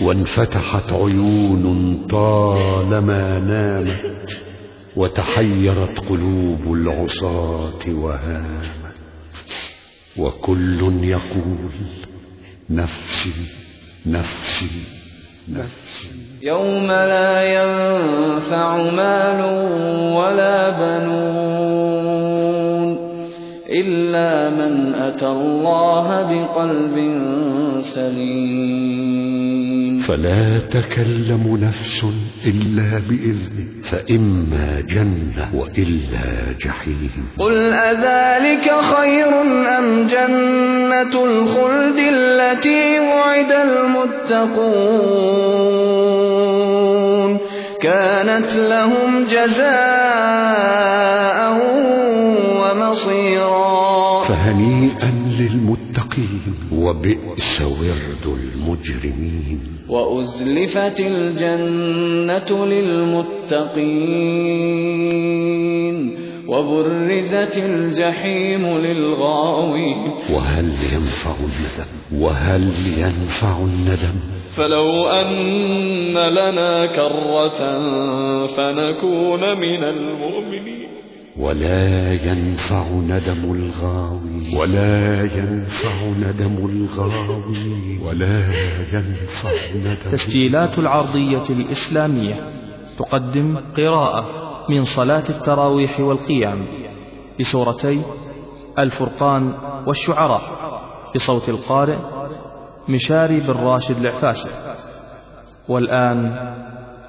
وانفتحت عيون طالما نامت وتحيرت قلوب العصاة وهامت. وكل يقول نفسي نفسي نفسي. يوم لا ينفع مال ولا بنون إلا من أتى الله بقلب سليم. فلا تكلم نفس إلا بإذنه. فإما جنة وإلا جحيم. قل أذلك خير أم جنة الخلد التي وعد المتقون؟ كانت لهم جزاء ومصيرا. فهنيئا للمتقين. وبئس ورد المجرمين. وأزلفت الجنة للمتقين. وبرزت الجحيم للغاوين. وهل ينفع الندم؟ وهل ينفع الندم؟ فلو أن لنا كرة فنكون من المؤمنين. ولا ينفع ندم الغاوي. ولا ينفع ندم الغاوي. ولا ينفع ندم تسجيلات العرضية الإسلامية. تقدم قراءة من صلاة التراويح والقيام بسورتي الفرقان والشعراء بصوت القارئ مشاري بن راشد العفاشة والآن